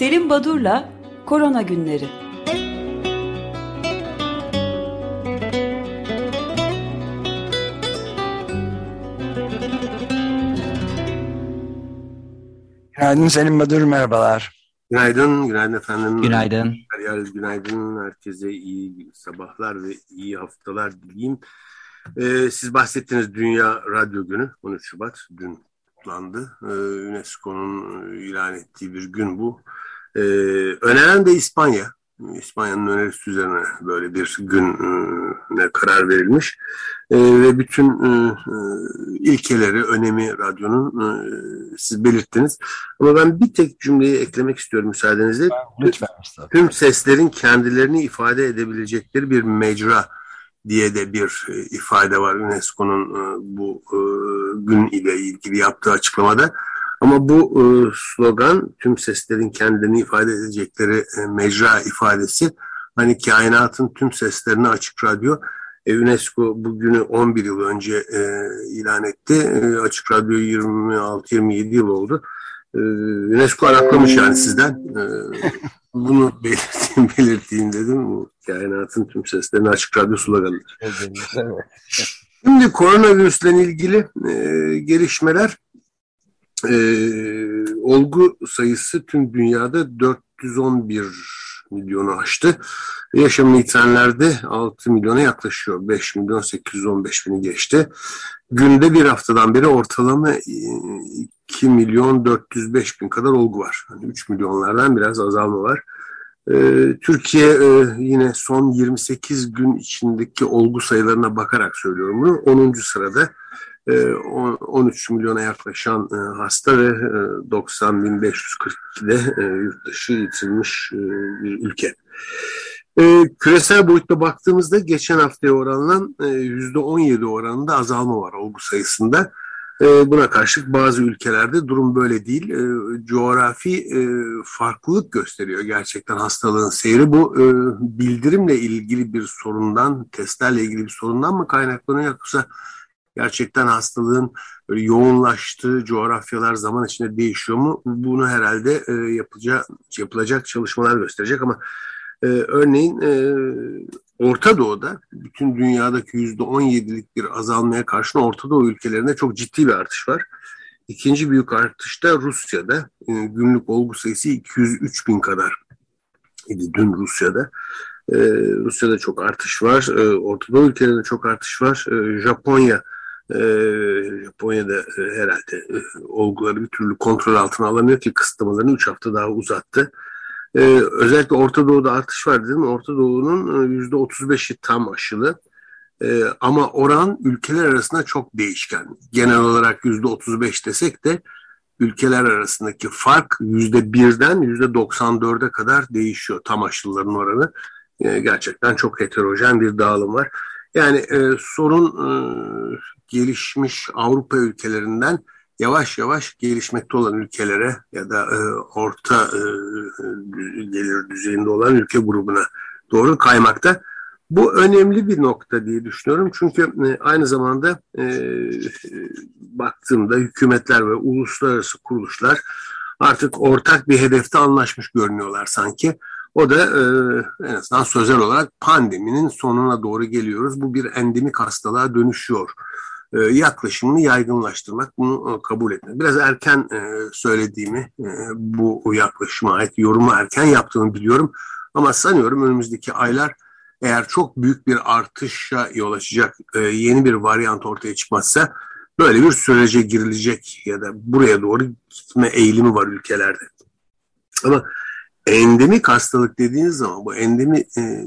Selim Badur'la Korona Günleri. Günaydın Selim Badur, merhabalar. Günaydın, günaydın efendim. Günaydın. Feryal, günaydın. Herkese iyi sabahlar ve iyi haftalar dileyim. Ee, siz bahsettiniz Dünya Radyo Günü, 13 Şubat, dün kutlandı. Ee, UNESCO'nun ilan ettiği bir gün bu. Ee, öneren de İspanya. İspanya'nın önerisi üzerine böyle bir güne karar verilmiş. E, ve bütün e, e, ilkeleri, önemi radyonun e, siz belirttiniz. Ama ben bir tek cümleyi eklemek istiyorum müsaadenizle. Lütfen. Tüm seslerin kendilerini ifade edebilecekleri bir mecra diye de bir e, ifade var UNESCO'nun e, bu e, gün ile ilgili yaptığı açıklamada. Ama bu e, slogan tüm seslerin kendini ifade edecekleri e, mecra ifadesi hani kainatın tüm seslerini açık radyo e, UNESCO bugünü 11 yıl önce e, ilan etti. E, açık radyo 26-27 yıl oldu. E, UNESCO araklamış yani sizden. E, bunu belirteyim, belirteyim dedim. Bu kainatın tüm seslerini açık radyo sloganıdır. Şimdi koronavirüsle ilgili e, gelişmeler e, olgu sayısı tüm dünyada 411 milyonu aştı. Yaşamını yitirenlerde 6 milyona yaklaşıyor. 5 milyon 815 bini geçti. Günde bir haftadan beri ortalama 2 milyon 405 bin kadar olgu var. Yani 3 milyonlardan biraz azalma var. Ee, Türkiye e, yine son 28 gün içindeki olgu sayılarına bakarak söylüyorum bunu. 10. sırada 13 ee, milyona yaklaşan e, hasta ve 90.542'de e, yurt dışı yitilmiş e, bir ülke. Küresel boyutta baktığımızda geçen haftaya oranla %17 oranında azalma var olgu sayısında. Buna karşılık bazı ülkelerde durum böyle değil. Coğrafi farklılık gösteriyor gerçekten hastalığın seyri. Bu bildirimle ilgili bir sorundan, testlerle ilgili bir sorundan mı kaynaklanıyor yoksa gerçekten hastalığın böyle yoğunlaştığı coğrafyalar zaman içinde değişiyor mu? Bunu herhalde e, yapacak, yapılacak çalışmalar gösterecek ama e, örneğin e, Orta Doğu'da bütün dünyadaki yüzde 17'lik bir azalmaya karşın Orta Doğu ülkelerinde çok ciddi bir artış var. İkinci büyük artış da Rusya'da. E, günlük olgu sayısı 203 bin kadar idi dün Rusya'da. Ee, Rusya'da çok artış var. Ee, Orta Doğu ülkelerinde çok artış var. Ee, Japonya Japonya'da e, herhalde e, olguları bir türlü kontrol altına alamıyor ki kısıtlamalarını 3 hafta daha uzattı. Ee, özellikle Orta Doğu'da artış var dedim. Orta Doğu'nun %35'i e, tam aşılı. Ee, ama oran ülkeler arasında çok değişken. Genel olarak %35 desek de ülkeler arasındaki fark %1'den %94'e kadar değişiyor tam aşılıların oranı. Ee, gerçekten çok heterojen bir dağılım var. Yani e, sorun e, gelişmiş Avrupa ülkelerinden yavaş yavaş gelişmekte olan ülkelere ya da e, orta e, gelir düzeyinde olan ülke grubuna doğru kaymakta. Bu önemli bir nokta diye düşünüyorum. Çünkü e, aynı zamanda e, baktığımda hükümetler ve uluslararası kuruluşlar artık ortak bir hedefte anlaşmış görünüyorlar sanki. O da e, en azından sözel olarak pandeminin sonuna doğru geliyoruz. Bu bir endemik hastalığa dönüşüyor e, yaklaşımını yaygınlaştırmak, bunu e, kabul etmek. Biraz erken e, söylediğimi, bu yaklaşıma ait yorumu erken yaptığımı biliyorum. Ama sanıyorum önümüzdeki aylar eğer çok büyük bir artışa yol açacak yeni bir varyant ortaya çıkmazsa böyle bir sürece girilecek ya da buraya doğru gitme eğilimi var ülkelerde. Ama endemik hastalık dediğiniz zaman bu endemi e,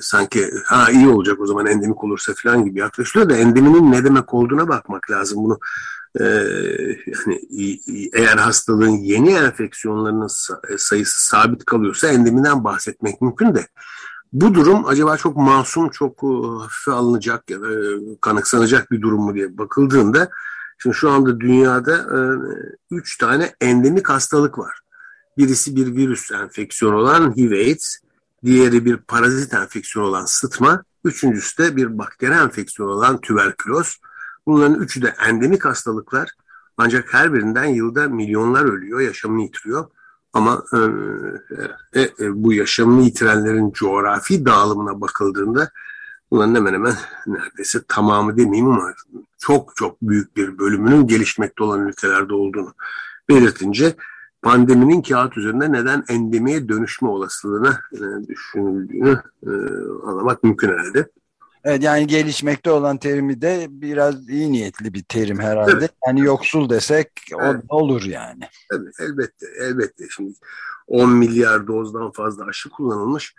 sanki ha iyi olacak o zaman endemik olursa falan gibi yaklaşılıyor da endeminin ne demek olduğuna bakmak lazım bunu. E, yani eğer hastalığın yeni enfeksiyonlarının e, sayısı sabit kalıyorsa endeminden bahsetmek mümkün de bu durum acaba çok masum, çok e, hafife alınacak ya da e, kanıksanacak bir durum mu diye bakıldığında şimdi şu anda dünyada e, üç tane endemik hastalık var. Birisi bir virüs enfeksiyonu olan HIV-AIDS, diğeri bir parazit enfeksiyonu olan sıtma, üçüncüsü de bir bakteri enfeksiyonu olan tüberküloz. Bunların üçü de endemik hastalıklar ancak her birinden yılda milyonlar ölüyor, yaşamını yitiriyor. Ama e, e, e, bu yaşamını yitirenlerin coğrafi dağılımına bakıldığında bunların hemen hemen neredeyse tamamı demeyeyim ama çok çok büyük bir bölümünün gelişmekte olan ülkelerde olduğunu belirtince pandeminin kağıt üzerinde neden endemiye dönüşme olasılığına e, düşünüldüğünü e, anlamak mümkün herhalde. Evet yani gelişmekte olan terimi de biraz iyi niyetli bir terim herhalde. Evet. Yani yoksul desek evet. o olur yani. Tabii, elbette, elbette. Şimdi 10 milyar dozdan fazla aşı kullanılmış.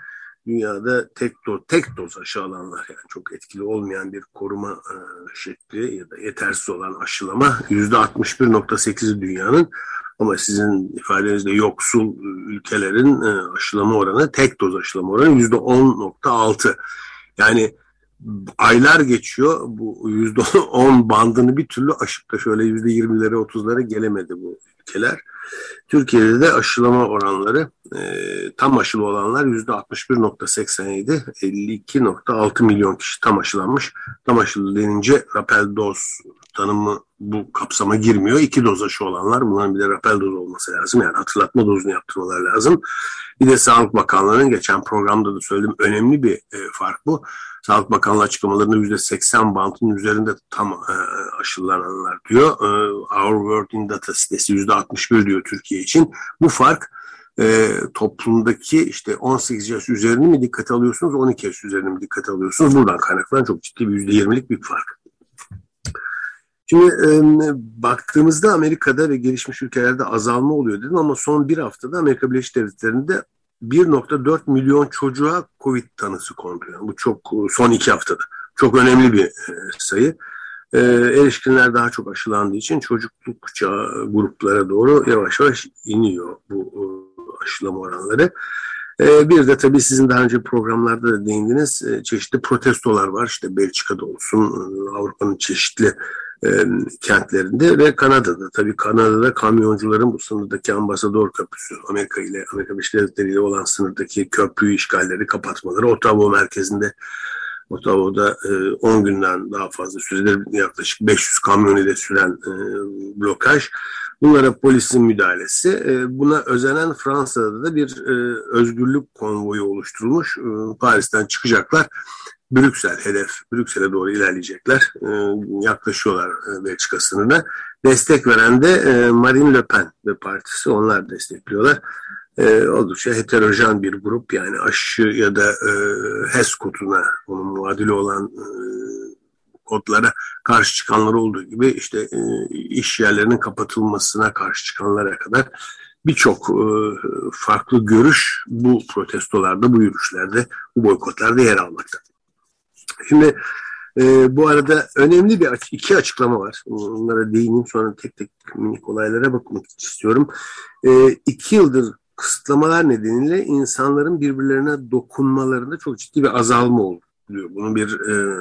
Dünyada tek doz, tek doz aşı alanlar yani çok etkili olmayan bir koruma e, şekli ya da yetersiz olan aşılama %61.8'i dünyanın ama sizin ifadenizde yoksul ülkelerin e, aşılama oranı tek doz aşılama oranı %10.6. Yani aylar geçiyor. Bu yüzde on bandını bir türlü aşıp da şöyle yüzde yirmilere otuzlara gelemedi bu ülkeler. Türkiye'de de aşılama oranları e, tam aşılı olanlar yüzde 61.87, 52.6 milyon kişi tam aşılanmış. Tam aşılı denince rapel doz tanımı bu kapsama girmiyor. İki doz aşı olanlar bunların bir de rapel doz olması lazım. Yani hatırlatma dozunu yaptırmaları lazım. Bir de Sağlık Bakanlığı'nın geçen programda da söyledim önemli bir e, fark bu. Sağlık Bakanlığı açıklamalarında %80 bantın üzerinde tam e, aşılananlar diyor. E, Our World in Data sitesi %61 diyor Türkiye için. Bu fark e, toplumdaki işte 18 yaş üzerini mi dikkate alıyorsunuz, 12 yaş üzerini mi dikkate alıyorsunuz? Buradan kaynaklanan çok ciddi bir %20'lik bir fark. Şimdi e, baktığımızda Amerika'da ve gelişmiş ülkelerde azalma oluyor dedim ama son bir haftada Amerika Birleşik Devletleri'nde 1.4 milyon çocuğa Covid tanısı kondu. Yani bu çok son iki haftada. Çok önemli bir e, sayı. E, erişkinler daha çok aşılandığı için çocukluk çağı gruplara doğru yavaş yavaş iniyor bu e, aşılama oranları. E, bir de tabii sizin daha önce programlarda da değindiniz e, çeşitli protestolar var. İşte Belçika'da olsun, e, Avrupa'nın çeşitli e, kentlerinde ve Kanada'da. Tabii Kanada'da kamyoncuların bu sınırdaki ambasador köprüsü, Amerika ile Amerika Birleşik Devletleri ile olan sınırdaki köprü işgalleri, kapatmaları, Ottawa merkezinde Ottawa'da e, 10 günden daha fazla süredir yaklaşık 500 kamyon ile süren e, blokaj. Bunlara polisin müdahalesi. E, buna özenen Fransa'da da bir e, özgürlük konvoyu oluşturulmuş. E, Paris'ten çıkacaklar Brüksel hedef, Brüksel'e doğru ilerleyecekler. E, yaklaşıyorlar e, Belçika sınırına. Destek veren de e, Marine Le Pen ve partisi onlar destekliyorlar. E, oldukça heterojen bir grup yani aşı ya da e, HES koduna onun muadili olan e, kodlara karşı çıkanlar olduğu gibi işte iş yerlerinin kapatılmasına karşı çıkanlara kadar birçok farklı görüş bu protestolarda, bu yürüyüşlerde, bu boykotlarda yer almakta. Şimdi e, bu arada önemli bir iki açıklama var. Onlara değineyim sonra tek tek minik olaylara bakmak istiyorum. E, iki yıldır kısıtlamalar nedeniyle insanların birbirlerine dokunmalarında çok ciddi bir azalma oldu diyor. Bunu bir e,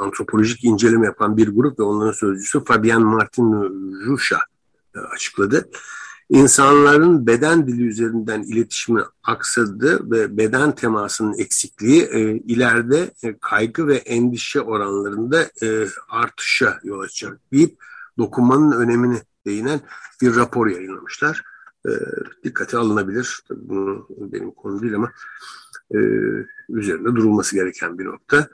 antropolojik inceleme yapan bir grup ve onların sözcüsü Fabian Martin Rusha e, açıkladı insanların beden dili üzerinden iletişimi aksadı ve beden temasının eksikliği e, ileride e, kaygı ve endişe oranlarında e, artışa yol açacak deyip dokunmanın önemini değinen bir rapor yayınlamışlar. E, dikkate alınabilir. Tabii bunu benim konu değil ama e, üzerinde durulması gereken bir nokta.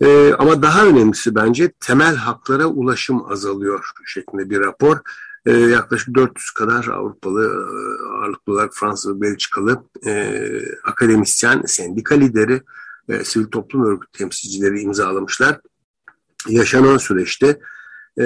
E, ama daha önemlisi bence temel haklara ulaşım azalıyor şeklinde bir rapor e, yaklaşık 400 kadar Avrupalı e, ağırlıklı olarak Fransız ve Belçikalı e, akademisyen, sendika lideri, e, sivil toplum örgütü temsilcileri imzalamışlar. Yaşanan süreçte e,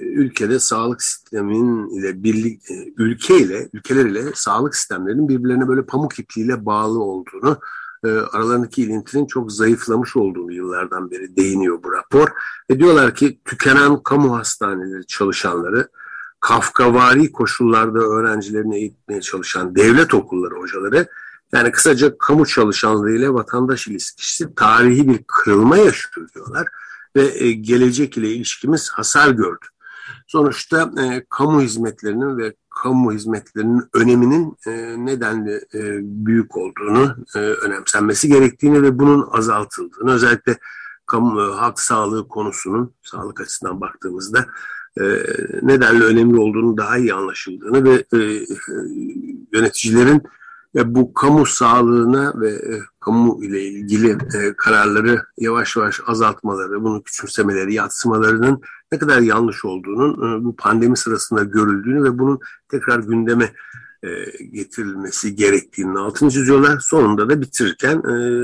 ülkede sağlık sistemin ile birlik e, ülke ile ülkeler ile sağlık sistemlerinin birbirlerine böyle pamuk ipliğiyle bağlı olduğunu e, aralarındaki ilintinin çok zayıflamış olduğunu yıllardan beri değiniyor bu rapor. Ve diyorlar ki tükenen kamu hastaneleri çalışanları kafkavari koşullarda öğrencilerini eğitmeye çalışan devlet okulları hocaları yani kısaca kamu çalışanlığı ile vatandaş ilişkisi tarihi bir kırılma yaşıyor ve e, gelecek ile ilişkimiz hasar gördü. Sonuçta e, kamu hizmetlerinin ve kamu hizmetlerinin öneminin e, nedenli e, büyük olduğunu, e, önemsenmesi gerektiğini ve bunun azaltıldığını, özellikle kamu, e, halk sağlığı konusunun sağlık açısından baktığımızda e, nedenle önemli olduğunu daha iyi anlaşıldığını ve e, yöneticilerin e, bu kamu sağlığına ve kamu ile ilgili kararları yavaş yavaş azaltmaları, bunu küçümsemeleri, yatsımalarının ne kadar yanlış olduğunun bu pandemi sırasında görüldüğünü ve bunun tekrar gündeme getirilmesi gerektiğinin altını çiziyorlar. Sonunda da bitirirken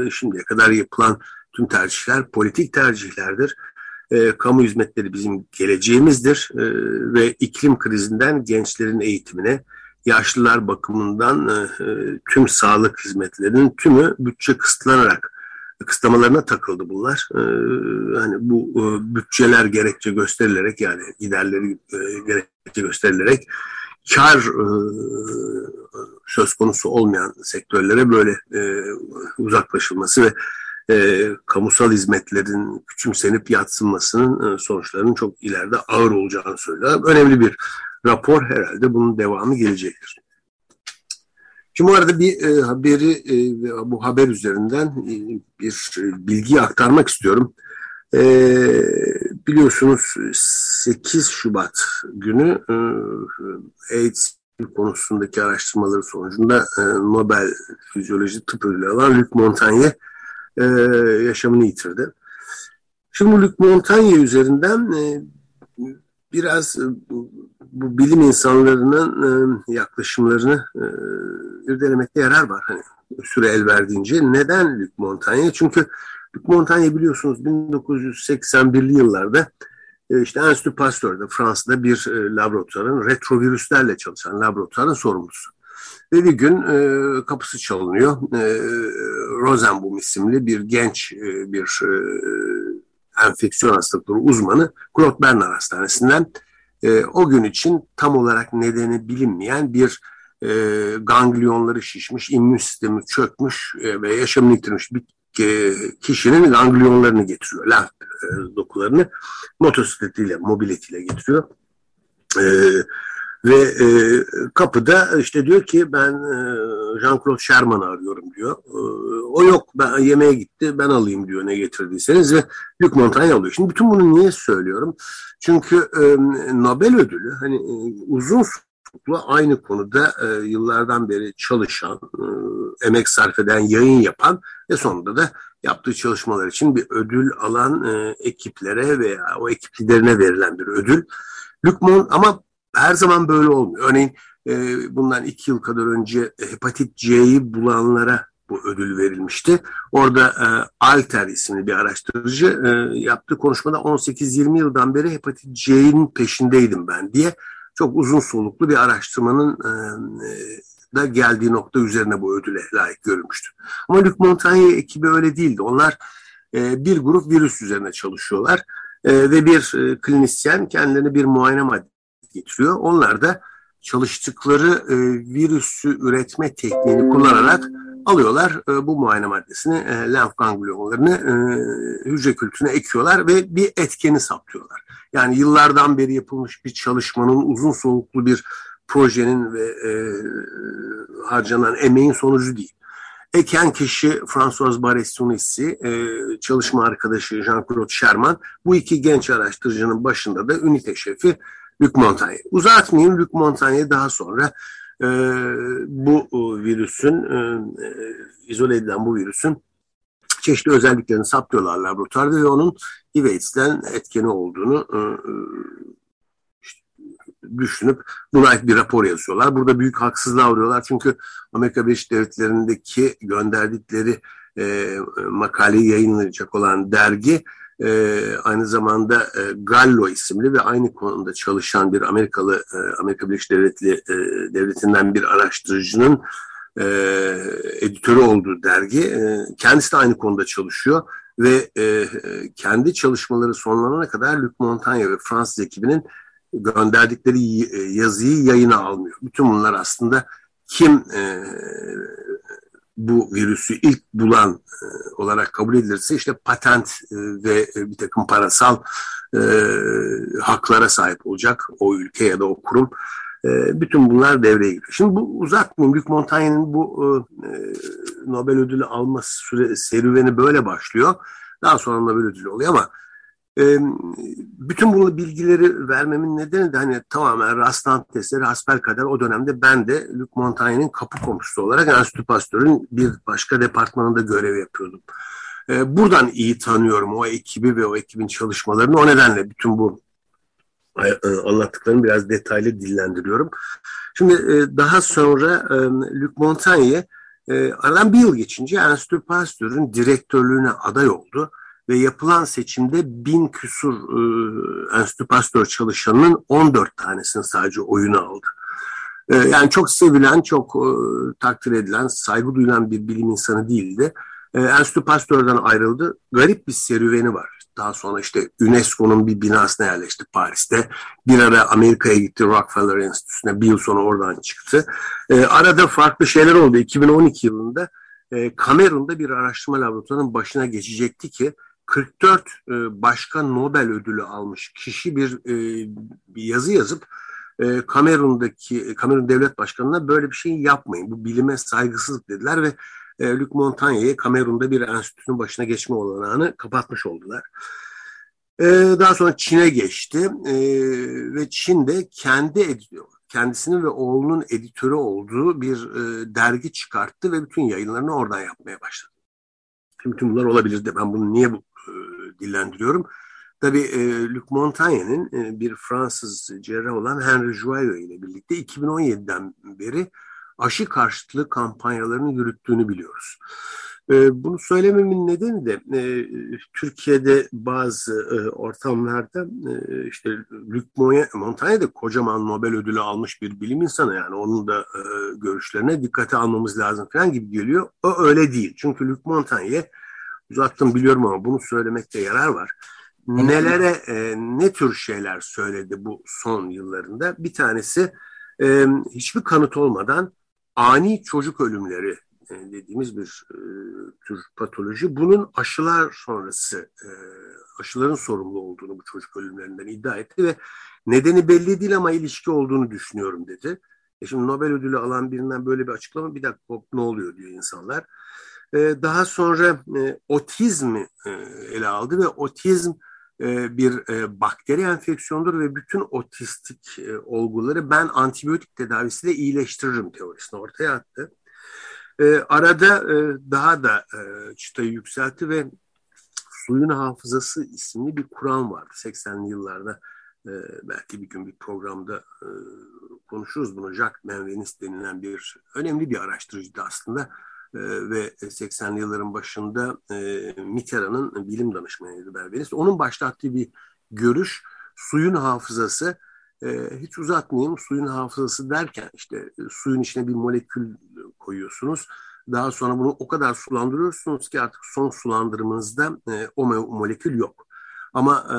şimdiye kadar yapılan tüm tercihler politik tercihlerdir. Kamu hizmetleri bizim geleceğimizdir ve iklim krizinden gençlerin eğitimine, yaşlılar bakımından e, e, tüm sağlık hizmetlerinin tümü bütçe kısıtlanarak kısıtlamalarına takıldı bunlar. E, hani bu e, bütçeler gerekçe gösterilerek yani giderleri e, gerekçe gösterilerek kar e, söz konusu olmayan sektörlere böyle e, uzaklaşılması ve e, kamusal hizmetlerin küçümsenip yatsınmasının e, sonuçlarının çok ileride ağır olacağını söylüyor. Önemli bir rapor herhalde bunun devamı gelecektir. Şimdi bu arada bir e, haberi e, bu haber üzerinden e, bir bilgi aktarmak istiyorum. E, biliyorsunuz 8 Şubat günü e, AIDS konusundaki araştırmaları sonucunda e, Nobel Fizyoloji Tıp Ödülü alan Luc Montagnier e, yaşamını yitirdi. Şimdi Luc Montagnier üzerinden e, biraz e, bu bilim insanlarının e, yaklaşımlarını e, irdelemekte yarar var. Hani süre el verdiğince. Neden Luc Montagnier? Çünkü Luc Montagnier biliyorsunuz 1981'li yıllarda e, işte Enstitü Pasteur'de Fransa'da bir e, laboratuvarın retrovirüslerle çalışan laboratuvarın sorumlusu. Ve bir gün e, kapısı çalınıyor. E, Rosenbaum isimli bir genç e, bir e, enfeksiyon hastalıkları uzmanı Claude Bernard Hastanesi'nden e, o gün için tam olarak nedeni bilinmeyen bir ganglionları şişmiş, immün sistemi çökmüş ve yaşamını yitirmiş bir kişinin ganglionlarını getiriyor, lenf dokularını motosikletiyle, mobiletiyle getiriyor. Ve e, kapıda işte diyor ki ben e, Jean-Claude Sherman'ı arıyorum diyor. E, o yok ben yemeğe gitti ben alayım diyor ne getirdiyseniz ve Luc Montagnier alıyor. Şimdi bütün bunu niye söylüyorum? Çünkü e, Nobel ödülü hani e, uzun soluklu aynı konuda e, yıllardan beri çalışan, e, emek sarf eden, yayın yapan ve sonunda da yaptığı çalışmalar için bir ödül alan e, ekiplere veya o ekip liderine verilen bir ödül. Luc Mon ama her zaman böyle olmuyor. Örneğin e, bundan iki yıl kadar önce hepatit C'yi bulanlara bu ödül verilmişti. Orada e, Alter isimli bir araştırıcı e, yaptığı konuşmada 18-20 yıldan beri hepatit C'nin peşindeydim ben diye çok uzun soluklu bir araştırmanın e, da geldiği nokta üzerine bu ödüle layık görülmüştü. Ama Luc Montagnier ekibi öyle değildi. Onlar e, bir grup virüs üzerine çalışıyorlar e, ve bir e, klinisyen kendilerine bir muayene getiriyor. Onlar da çalıştıkları e, virüsü üretme tekniğini kullanarak alıyorlar e, bu muayene maddesini, e, lenf ganglionlarını e, hücre kültürüne ekiyorlar ve bir etkeni saptıyorlar. Yani yıllardan beri yapılmış bir çalışmanın uzun soluklu bir projenin ve e, harcanan emeğin sonucu değil. Eken kişi François Barres-Sunissi, e, çalışma arkadaşı Jean-Claude Sherman, bu iki genç araştırıcının başında da ünite şefi Luc Montagnier. Uzatmayayım Luc Montagnier daha sonra e, bu e, virüsün, e, e, izole edilen bu virüsün çeşitli özelliklerini saptıyorlar laboratuvarda ve onun IVAIDS'den etkeni olduğunu e, e düşünüp buna ait bir rapor yazıyorlar. Burada büyük haksızlığa uğruyorlar çünkü Amerika Birleşik Devletleri'ndeki gönderdikleri e, makaleyi yayınlayacak olan dergi e, aynı zamanda e, Gallo isimli ve aynı konuda çalışan bir Amerikalı e, Amerika Birleşik Devletleri e, devletinden bir araştırıcının e, editörü olduğu dergi. E, kendisi de aynı konuda çalışıyor ve e, kendi çalışmaları sonlanana kadar Luc Montagnier ve Fransız ekibinin gönderdikleri yazıyı yayına almıyor. Bütün bunlar aslında kim e, bu virüsü ilk bulan e, olarak kabul edilirse işte patent e, ve e, bir takım parasal e, haklara sahip olacak o ülke ya da o kurum. E, bütün bunlar devreye giriyor. Şimdi bu uzatmayayım. Luc Montaigne'in bu e, Nobel ödülü alma süre, serüveni böyle başlıyor. Daha sonra Nobel ödülü oluyor ama E, bütün bu bilgileri vermemin nedeni de hani tamamen rastlantı eseri hasbelkader o dönemde ben de Luc Montaigne'in kapı komşusu olarak Enstitü Pasteur'ün bir başka departmanında görev yapıyordum. E, buradan iyi tanıyorum o ekibi ve o ekibin çalışmalarını. O nedenle bütün bu e, anlattıklarımı biraz detaylı dillendiriyorum. Şimdi e, daha sonra e, Luc Montaigne aradan bir yıl geçince Enstitü Pasteur'ün direktörlüğüne aday oldu ve yapılan seçimde bin küsur e, Enstitü Pasteur çalışanının 14 tanesini sadece oyunu aldı. yani çok sevilen, çok takdir edilen, saygı duyulan bir bilim insanı değildi. E, Enstitü Pasteur'den ayrıldı. Garip bir serüveni var. Daha sonra işte UNESCO'nun bir binasına yerleşti Paris'te. Bir ara Amerika'ya gitti Rockefeller Enstitüsü'ne. Bir yıl sonra oradan çıktı. E, arada farklı şeyler oldu. 2012 yılında e, Kamerun'da bir araştırma laboratuvarının başına geçecekti ki 44 e, başka Nobel ödülü almış kişi bir, e, bir yazı yazıp e, Kamerun'daki Kamerun Devlet Başkanı'na böyle bir şey yapmayın. Bu bilime saygısızlık dediler ve e, Luc Montagna'yı Kamerun'da bir enstitünün başına geçme olanağını kapatmış oldular. Daha sonra Çin'e geçti ve Çin'de kendi kendisinin ve oğlunun editörü olduğu bir e, dergi çıkarttı ve bütün yayınlarını oradan yapmaya başladı. Şimdi bütün bunlar olabilirdi. Ben bunu niye bu, dillendiriyorum? Tabii e, Luc Montaigne'nin e, bir Fransız cerrah olan Henry Joyeux ile birlikte 2017'den beri aşı karşıtlığı kampanyalarını yürüttüğünü biliyoruz. Ee, bunu söylememin nedeni de e, Türkiye'de bazı e, ortamlarda e, işte Luc Montaigne de kocaman Nobel ödülü almış bir bilim insanı yani onun da görüşlerine dikkate almamız lazım falan gibi geliyor. O öyle değil. Çünkü Luc Montaigne uzattım biliyorum ama bunu söylemekte yarar var. Nelere ne tür şeyler söyledi bu son yıllarında? Bir tanesi hiçbir kanıt olmadan ani çocuk ölümleri e, dediğimiz bir e, tür patoloji. Bunun aşılar sonrası e, aşıların sorumlu olduğunu bu çocuk ölümlerinden iddia etti ve nedeni belli değil ama ilişki olduğunu düşünüyorum dedi. E şimdi Nobel ödülü alan birinden böyle bir açıklama bir dakika ne oluyor diyor insanlar. E, daha sonra e, otizmi e, ele aldı ve otizm e, bir bakteri enfeksiyondur ve bütün otistik olguları ben antibiyotik tedavisiyle iyileştiririm teorisini ortaya attı. Arada daha da çıtayı yükseltti ve suyun hafızası isimli bir kuram vardı 80'li yıllarda. Belki bir gün bir programda konuşuruz bunu. Jacques Menvenis denilen bir önemli bir araştırıcıydı aslında ee, ve 80'li yılların başında e, Mitterrand'ın bilim danışmanıydı Berberis. Onun başlattığı bir görüş suyun hafızası e, hiç uzatmayayım suyun hafızası derken işte e, suyun içine bir molekül koyuyorsunuz. Daha sonra bunu o kadar sulandırıyorsunuz ki artık son sulandırmanızda e, o molekül yok. Ama e,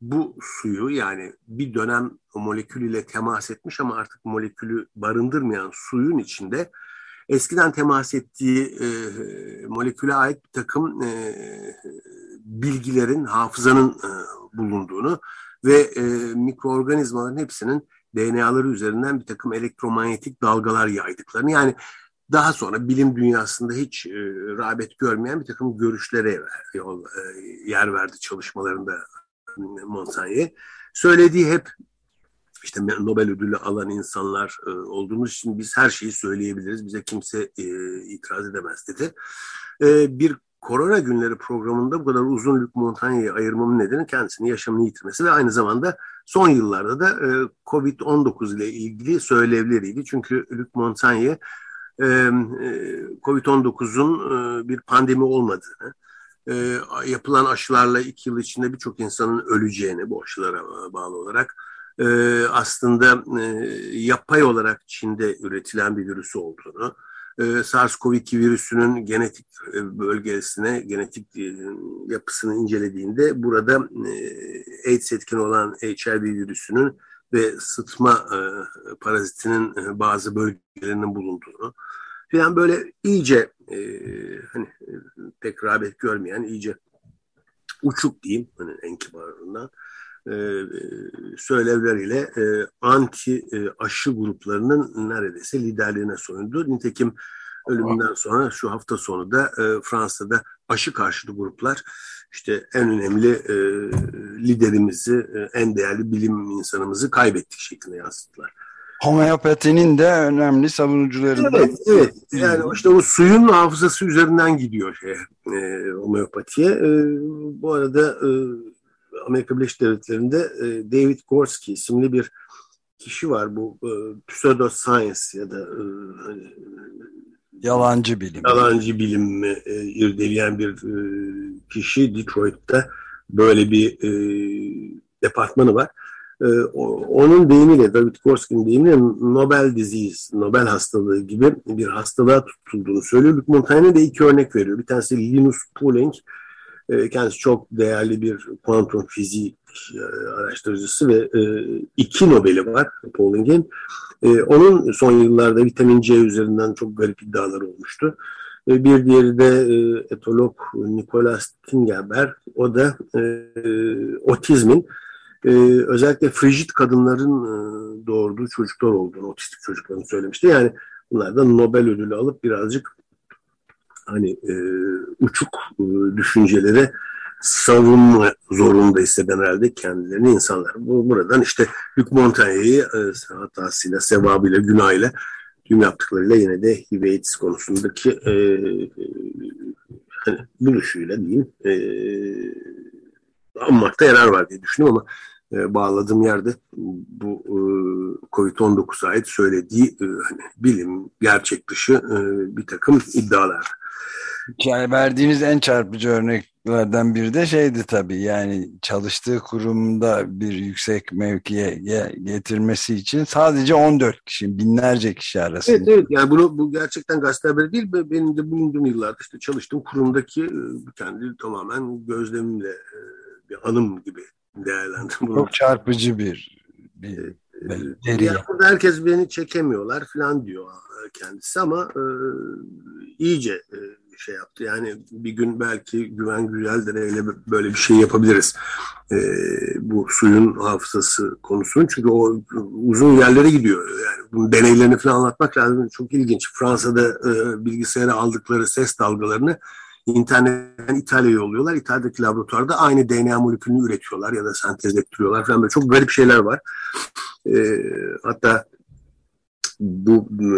bu suyu yani bir dönem molekül ile temas etmiş ama artık molekülü barındırmayan suyun içinde eskiden temas ettiği e, moleküle ait bir takım e, bilgilerin, hafızanın e, bulunduğunu ve e, mikroorganizmaların hepsinin DNA'ları üzerinden bir takım elektromanyetik dalgalar yaydıklarını yani daha sonra bilim dünyasında hiç e, rağbet görmeyen bir takım görüşlere yol, e, yer verdi çalışmalarında Montaigne. Söylediği hep işte Nobel ödülü alan insanlar e, olduğumuz için biz her şeyi söyleyebiliriz. Bize kimse e, itiraz edemez dedi. E, bir Korona Günleri programında bu kadar uzun Luc Montagna'yı ayırmamın nedeni kendisini yaşamını yitirmesi ve aynı zamanda son yıllarda da e, Covid-19 ile ilgili söylevleriydi. Çünkü Luc Montagne e, e, Covid-19'un e, bir pandemi olmadığını, e, yapılan aşılarla iki yıl içinde birçok insanın öleceğini bu aşılara bağlı olarak e, aslında e, yapay olarak Çin'de üretilen bir virüs olduğunu, e, SARS-CoV-2 virüsünün genetik e, bölgesine, genetik e, yapısını incelediğinde burada e, AIDS etkin olan HIV virüsünün ve sıtma e, parazitinin e, bazı bölgelerinin bulunduğunu falan böyle iyice e, hani e, pek rağbet görmeyen iyice uçuk diyeyim hani en kibarından e, söylevleriyle e, anti e, aşı gruplarının neredeyse liderliğine soyundu. Nitekim ölümünden sonra şu hafta sonu da e, Fransa'da aşı karşıtı gruplar işte en önemli e, liderimizi, e, en değerli bilim insanımızı kaybettik şeklinde yansıttılar. Homeopatinin de önemli savunucularından. Evet, evet. Yani işte o suyun hafızası üzerinden gidiyor şey, e, homeopatiye. E, bu arada e, Amerika Birleşik Devletleri'nde e, David Gorski isimli bir kişi var. Bu e, pseudoscience ya da e, hani, yalancı bilim. Yalancı bilim e, irdeleyen bir e, kişi Detroit'te böyle bir e, departmanı var. E, onun deyimiyle, David Gorski'nin deyimiyle Nobel disease, Nobel hastalığı gibi bir hastalığa tutulduğunu söylüyor. Luc Montaigne de iki örnek veriyor. Bir tanesi Linus Pauling, kendisi çok değerli bir kuantum fiziği e, araştırıcısı ve e, iki Nobel'i var Pauling'in. E, onun son yıllarda vitamin C üzerinden çok garip iddiaları olmuştu. E, bir diğeri de e, etolog Nicolas Tingelberg. O da e, otizmin e, özellikle frigid kadınların e, doğurduğu çocuklar olduğunu, otistik çocukların söylemişti. Yani bunlardan Nobel ödülü alıp birazcık hani e, uçuk e, düşüncelere savunma zorunda hisseden herhalde kendilerini insanlar. Bu, buradan işte Luc Montaigne'yi e, hatasıyla, sevabıyla, günahıyla tüm yaptıklarıyla yine de HIV konusundaki e, hani buluşuyla diyeyim e, anmakta yarar var diye düşünüyorum ama e, bağladığım yerde bu e, COVID-19'a ait söylediği e, hani bilim, gerçek dışı e, bir takım iddialar. Yani verdiğiniz en çarpıcı örneklerden biri de şeydi tabii yani çalıştığı kurumda bir yüksek mevkiye getirmesi için sadece 14 kişi, binlerce kişi arasında. Evet, evet. yani bunu, bu gerçekten gazete haberi değil. Benim de bulunduğum yıllarda işte çalıştığım kurumdaki e, kendi tamamen gözlemimle e, bir anım gibi değerlendirdim. Çok çarpıcı bir, bir e, yani herkes beni çekemiyorlar falan diyor kendisi ama e, iyice e, şey yaptı. Yani bir gün belki Güven Güzeldere'yle böyle bir şey yapabiliriz. E, bu suyun hafızası konusunu. Çünkü o uzun yerlere gidiyor. Yani bunun deneylerini falan anlatmak lazım. Çok ilginç. Fransa'da e, bilgisayara aldıkları ses dalgalarını internetten İtalya'ya yolluyorlar. İtalya'daki laboratuvarda aynı DNA molekülünü üretiyorlar ya da sentezlettiriyorlar falan böyle çok garip şeyler var. E, hatta bu e,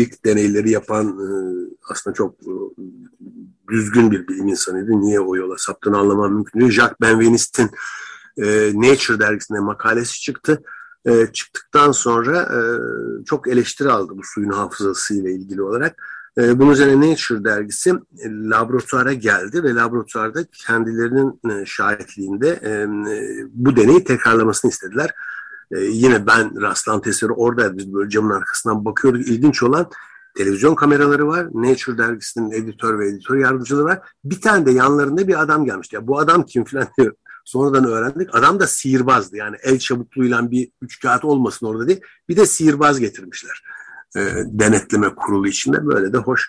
ilk deneyleri yapan e, aslında çok e, düzgün bir bilim insanıydı. Niye o yola saptığını anlamam mümkün değil. Jacques Benvenist'in Nature dergisinde makalesi çıktı. Çıktıktan sonra çok eleştiri aldı bu suyun hafızası ile ilgili olarak. Bunun üzerine Nature dergisi laboratuvara geldi ve laboratuvarda kendilerinin şahitliğinde bu deneyi tekrarlamasını istediler. E, yine ben rastlantı eseri orada biz böyle camın arkasından bakıyorduk. İlginç olan televizyon kameraları var. Nature dergisinin editör ve editör yardımcıları var. Bir tane de yanlarında bir adam gelmişti. Ya bu adam kim falan diyor. Sonradan öğrendik. Adam da sihirbazdı. Yani el çabukluğuyla bir üç kağıt olmasın orada değil. Bir de sihirbaz getirmişler. E, denetleme kurulu içinde. Böyle de hoş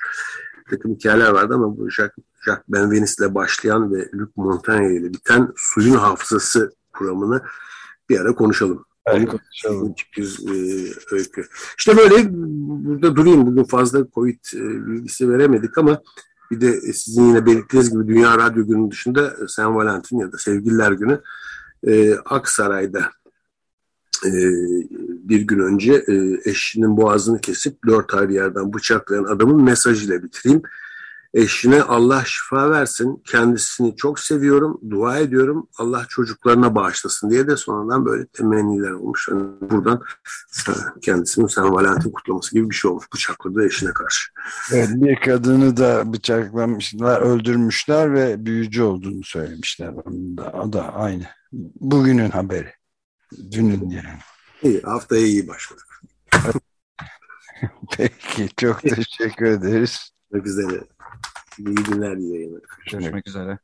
takım hikayeler vardı ama bu Jacques, Jacques Benveniste ile başlayan ve Luc Montaigne ile biten suyun hafızası kuramını bir ara konuşalım. E, öykü. İşte böyle burada durayım. Bugün fazla Covid e, bilgisi veremedik ama bir de sizin yine belirttiğiniz gibi Dünya Radyo Günü dışında Sen Valentin ya da Sevgililer Günü e, Aksaray'da e, bir gün önce e, eşinin boğazını kesip dört ayrı yerden bıçaklayan adamın mesajıyla bitireyim. Eşine Allah şifa versin. Kendisini çok seviyorum. Dua ediyorum. Allah çocuklarına bağışlasın diye de sonradan böyle temenniler olmuş. Yani buradan e, kendisinin San Valentin kutlaması gibi bir şey olmuş. Bıçakladığı eşine karşı. Evet, bir kadını da bıçaklamışlar, öldürmüşler ve büyücü olduğunu söylemişler. O da aynı. Bugünün haberi. Dünün yani. İyi, haftaya iyi başladık. Peki, çok teşekkür ederiz. Görüşmek üzere. İyi günler dilerim. Görüşmek üzere.